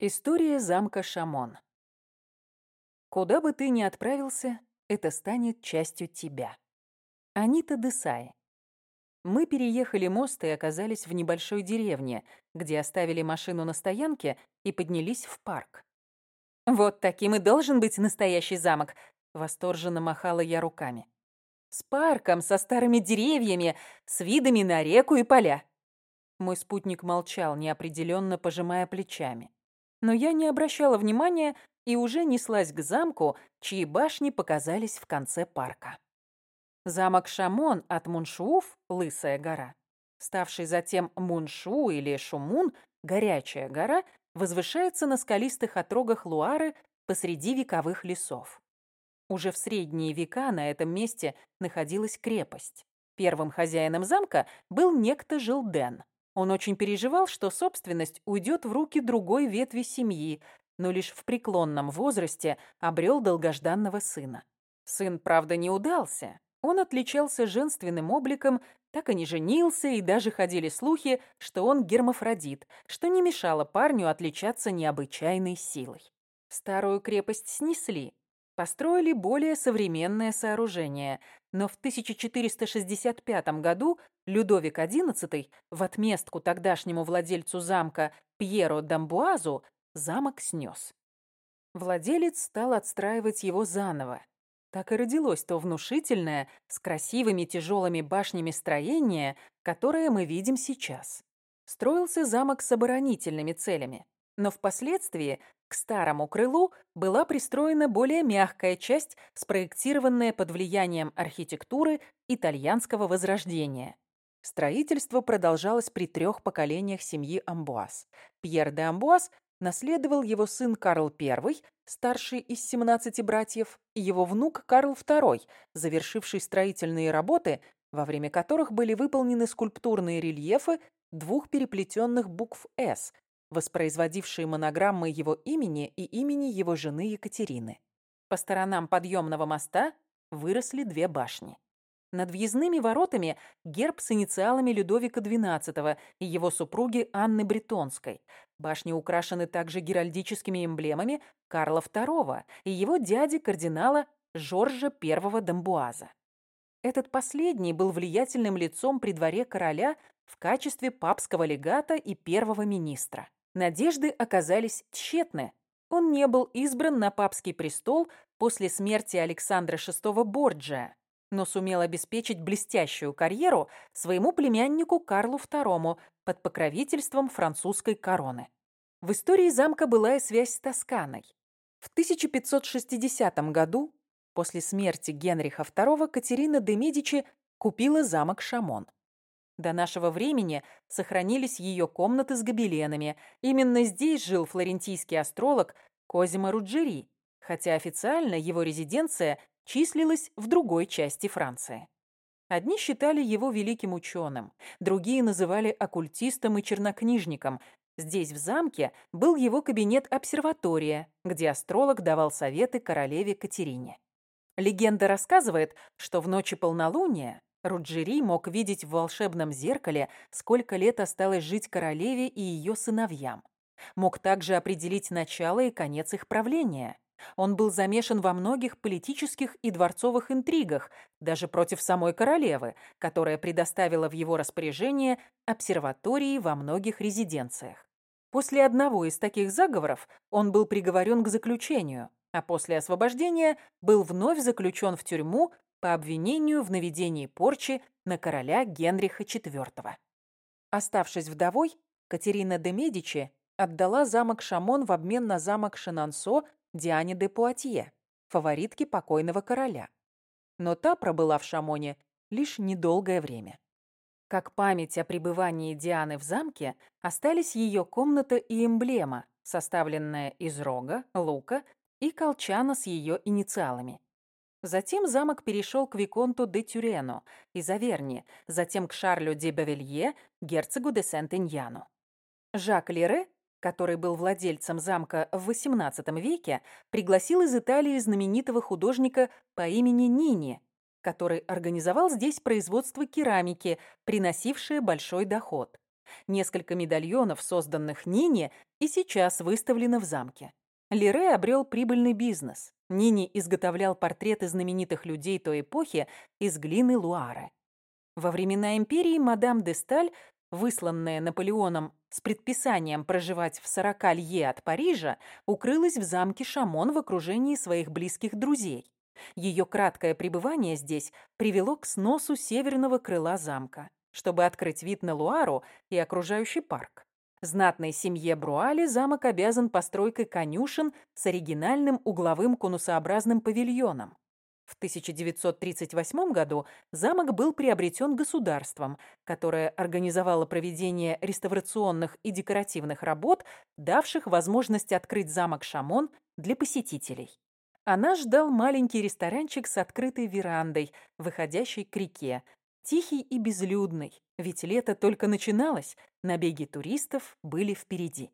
История замка Шамон. Куда бы ты ни отправился, это станет частью тебя. Анита Десай. Мы переехали мост и оказались в небольшой деревне, где оставили машину на стоянке и поднялись в парк. «Вот таким и должен быть настоящий замок», — восторженно махала я руками. «С парком, со старыми деревьями, с видами на реку и поля». Мой спутник молчал, неопределенно пожимая плечами. Но я не обращала внимания и уже неслась к замку, чьи башни показались в конце парка. Замок Шамон от Муншуф, Лысая гора, ставший затем Муншу или Шумун, Горячая гора, возвышается на скалистых отрогах Луары посреди вековых лесов. Уже в средние века на этом месте находилась крепость. Первым хозяином замка был некто Жилден. Он очень переживал, что собственность уйдет в руки другой ветви семьи, но лишь в преклонном возрасте обрел долгожданного сына. Сын, правда, не удался. Он отличался женственным обликом, так и не женился, и даже ходили слухи, что он гермафродит, что не мешало парню отличаться необычайной силой. Старую крепость снесли, построили более современное сооружение, но в 1465 году Людовик XI в отместку тогдашнему владельцу замка Пьеро Дамбуазу замок снес. Владелец стал отстраивать его заново. Так и родилось то внушительное, с красивыми тяжелыми башнями строение, которое мы видим сейчас. Строился замок с оборонительными целями, но впоследствии к старому крылу была пристроена более мягкая часть, спроектированная под влиянием архитектуры итальянского возрождения. Строительство продолжалось при трех поколениях семьи Амбуаз. Пьер де Амбуаз наследовал его сын Карл I, старший из 17 братьев, и его внук Карл II, завершивший строительные работы, во время которых были выполнены скульптурные рельефы двух переплетенных букв «С», воспроизводившие монограммы его имени и имени его жены Екатерины. По сторонам подъемного моста выросли две башни. Над въездными воротами герб с инициалами Людовика XII и его супруги Анны Бретонской. Башни украшены также геральдическими эмблемами Карла II и его дяди кардинала Жоржа I Дамбуаза. Этот последний был влиятельным лицом при дворе короля в качестве папского легата и первого министра. Надежды оказались тщетны. Он не был избран на папский престол после смерти Александра VI Борджия, но сумел обеспечить блестящую карьеру своему племяннику Карлу II под покровительством французской короны. В истории замка была и связь с Тосканой. В 1560 году, после смерти Генриха II, Катерина де Медичи купила замок Шамон. До нашего времени сохранились ее комнаты с гобеленами. Именно здесь жил флорентийский астролог Козимо Руджери, хотя официально его резиденция числилась в другой части Франции. Одни считали его великим ученым, другие называли оккультистом и чернокнижником. Здесь, в замке, был его кабинет-обсерватория, где астролог давал советы королеве Катерине. Легенда рассказывает, что в ночи полнолуния Руджери мог видеть в волшебном зеркале, сколько лет осталось жить королеве и ее сыновьям. Мог также определить начало и конец их правления. Он был замешан во многих политических и дворцовых интригах, даже против самой королевы, которая предоставила в его распоряжение обсерватории во многих резиденциях. После одного из таких заговоров он был приговорен к заключению, а после освобождения был вновь заключен в тюрьму по обвинению в наведении порчи на короля Генриха IV. Оставшись вдовой, Катерина де Медичи отдала замок Шамон в обмен на замок Шинансо Диане де Пуатье, фаворитке покойного короля. Но та пробыла в Шамоне лишь недолгое время. Как память о пребывании Дианы в замке остались ее комната и эмблема, составленная из рога, лука и колчана с ее инициалами. Затем замок перешел к Виконту де Тюрену из Аверни, затем к Шарлю де Бавелье, герцогу де Сент-Иньяну. Жак Лере, который был владельцем замка в XVIII веке, пригласил из Италии знаменитого художника по имени Нини, который организовал здесь производство керамики, приносившее большой доход. Несколько медальонов, созданных Нине, и сейчас выставлено в замке. Лире обрел прибыльный бизнес. Нини изготовлял портреты знаменитых людей той эпохи из глины Луары. Во времена империи мадам де Сталь, высланная Наполеоном с предписанием проживать в 40 лье от Парижа, укрылась в замке Шамон в окружении своих близких друзей. Ее краткое пребывание здесь привело к сносу северного крыла замка, чтобы открыть вид на Луару и окружающий парк. Знатной семье Бруали замок обязан постройкой конюшен с оригинальным угловым конусообразным павильоном. В 1938 году замок был приобретен государством, которое организовало проведение реставрационных и декоративных работ, давших возможность открыть замок Шамон для посетителей. Она ждал маленький ресторанчик с открытой верандой, выходящей к реке. Тихий и безлюдный, ведь лето только начиналось, набеги туристов были впереди.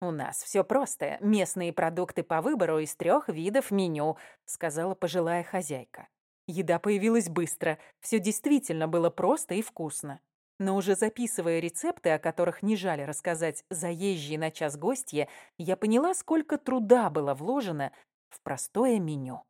«У нас все просто. Местные продукты по выбору из трех видов меню», сказала пожилая хозяйка. Еда появилась быстро. Все действительно было просто и вкусно. Но уже записывая рецепты, о которых не жаль рассказать заезжие на час гостья, я поняла, сколько труда было вложено в простое меню.